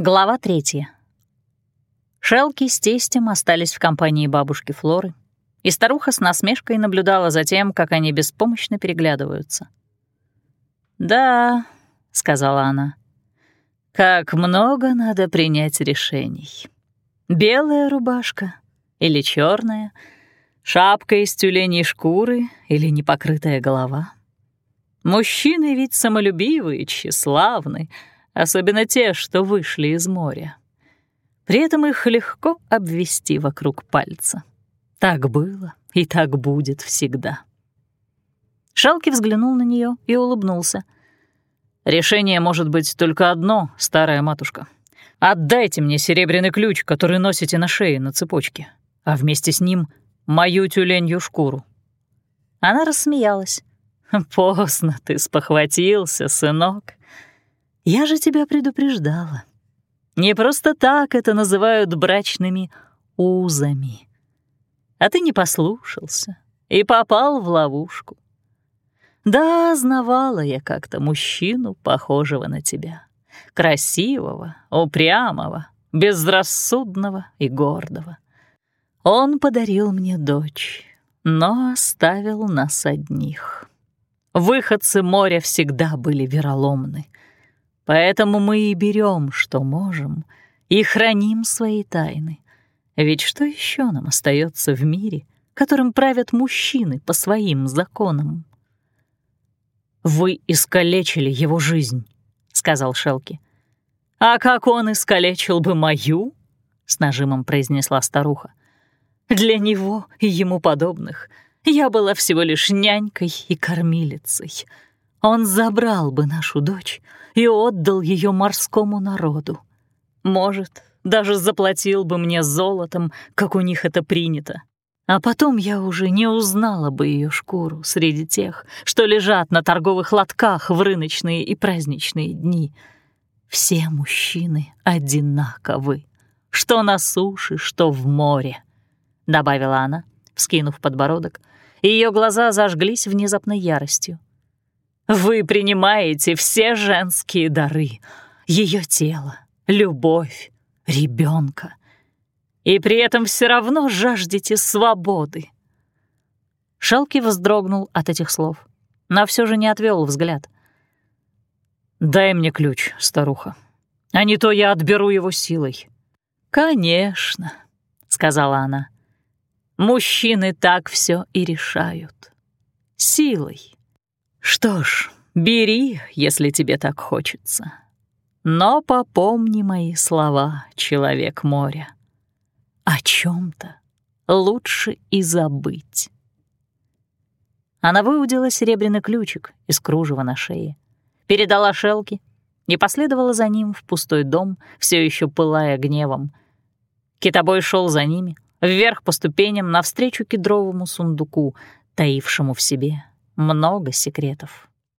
Глава третья. Шелки с тестем остались в компании бабушки Флоры, и старуха с насмешкой наблюдала за тем, как они беспомощно переглядываются. «Да», — сказала она, — «как много надо принять решений. Белая рубашка или черная, шапка из тюленей шкуры или непокрытая голова. Мужчины ведь самолюбивые, тщеславны, особенно те, что вышли из моря. При этом их легко обвести вокруг пальца. Так было и так будет всегда. Шалки взглянул на нее и улыбнулся. «Решение может быть только одно, старая матушка. Отдайте мне серебряный ключ, который носите на шее на цепочке, а вместе с ним мою тюленью шкуру». Она рассмеялась. «Поздно ты спохватился, сынок. Я же тебя предупреждала. Не просто так это называют брачными узами. А ты не послушался и попал в ловушку. Да, знавала я как-то мужчину, похожего на тебя. Красивого, упрямого, безрассудного и гордого. Он подарил мне дочь, но оставил нас одних. Выходцы моря всегда были вероломны — Поэтому мы и берем, что можем, и храним свои тайны. Ведь что еще нам остается в мире, которым правят мужчины по своим законам? «Вы искалечили его жизнь», — сказал Шелки. «А как он искалечил бы мою?» — с нажимом произнесла старуха. «Для него и ему подобных я была всего лишь нянькой и кормилицей». Он забрал бы нашу дочь и отдал ее морскому народу. Может, даже заплатил бы мне золотом, как у них это принято. А потом я уже не узнала бы ее шкуру среди тех, что лежат на торговых лотках в рыночные и праздничные дни. Все мужчины одинаковы, что на суше, что в море, — добавила она, вскинув подбородок, и ее глаза зажглись внезапной яростью. Вы принимаете все женские дары, ее тело, любовь, ребенка, и при этом все равно жаждете свободы. Шелки вздрогнул от этих слов, но все же не отвел взгляд. «Дай мне ключ, старуха, а не то я отберу его силой». «Конечно», — сказала она. «Мужчины так все и решают. Силой». Что ж, бери, если тебе так хочется. Но попомни мои слова, человек моря. О чем то лучше и забыть. Она выудила серебряный ключик из кружева на шее, передала шелки и последовала за ним в пустой дом, все еще пылая гневом. Китобой шел за ними, вверх по ступеням, навстречу кедровому сундуку, таившему в себе много секретов.